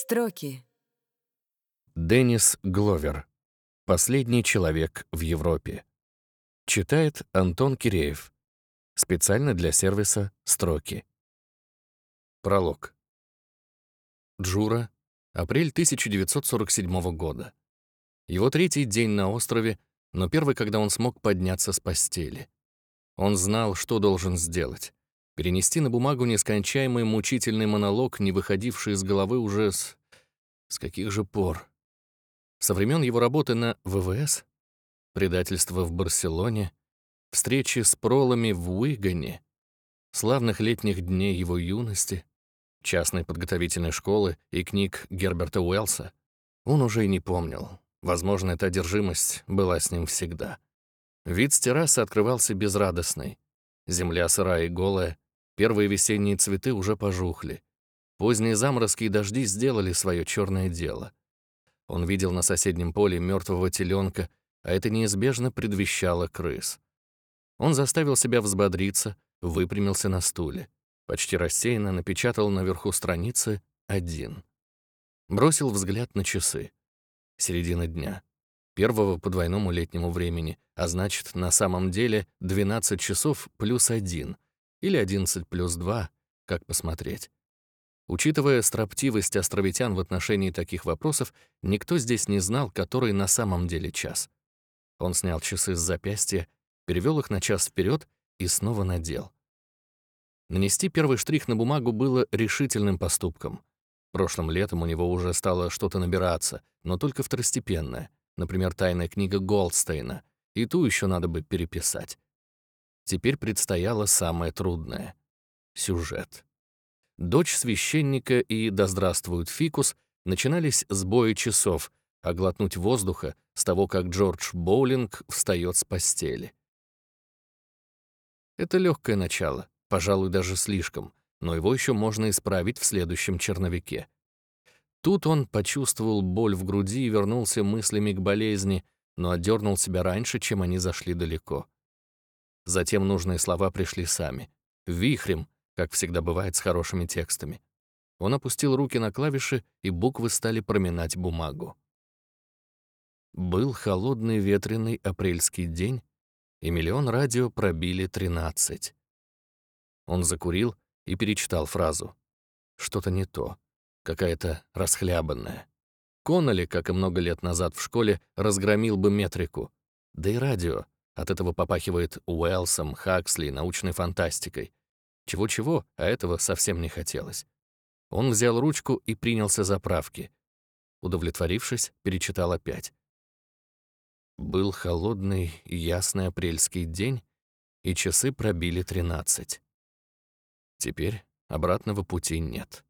Строки. Деннис Гловер. Последний человек в Европе. Читает Антон Киреев. Специально для сервиса «Строки». Пролог. Джура. Апрель 1947 года. Его третий день на острове, но первый, когда он смог подняться с постели. Он знал, что должен сделать. Перенести на бумагу нескончаемый мучительный монолог, не выходивший из головы уже с... С каких же пор? Со времен его работы на ВВС, предательство в Барселоне, встречи с пролами в Уигане, славных летних дней его юности, частной подготовительной школы и книг Герберта Уэллса, он уже и не помнил. Возможно, эта одержимость была с ним всегда. Вид с террасы открывался безрадостный. Земля сырая и голая, первые весенние цветы уже пожухли. Поздние заморозки и дожди сделали свое черное дело. Он видел на соседнем поле мертвого теленка, а это неизбежно предвещало крыс. Он заставил себя взбодриться, выпрямился на стуле. Почти рассеянно напечатал наверху страницы «один». Бросил взгляд на часы. Середина дня. Первого по двойному летнему времени, а значит, на самом деле 12 часов плюс один или 11 плюс 2, как посмотреть. Учитывая строптивость островитян в отношении таких вопросов, никто здесь не знал, который на самом деле час. Он снял часы с запястья, перевел их на час вперед и снова надел. Нанести первый штрих на бумагу было решительным поступком. Прошлым летом у него уже стало что-то набираться, но только второстепенное, например, тайная книга Голдстейна, и ту еще надо бы переписать. Теперь предстояло самое трудное — сюжет. Дочь священника и «Да здравствует фикус» начинались с боя часов, а глотнуть воздуха с того, как Джордж Боулинг встает с постели. Это легкое начало, пожалуй, даже слишком, но его еще можно исправить в следующем черновике. Тут он почувствовал боль в груди и вернулся мыслями к болезни, но отдернул себя раньше, чем они зашли далеко. Затем нужные слова пришли сами. Вихрем, как всегда бывает с хорошими текстами. Он опустил руки на клавиши, и буквы стали проминать бумагу. Был холодный ветреный апрельский день, и миллион радио пробили 13. Он закурил и перечитал фразу. Что-то не то, какая-то расхлябанная. Конноли, как и много лет назад в школе, разгромил бы метрику. Да и радио. От этого попахивает Уэлсом, Хаксли, научной фантастикой. Чего-чего, а этого совсем не хотелось. Он взял ручку и принялся за правки. Удовлетворившись, перечитал опять. Был холодный, ясный апрельский день, и часы пробили тринадцать. Теперь обратного пути нет.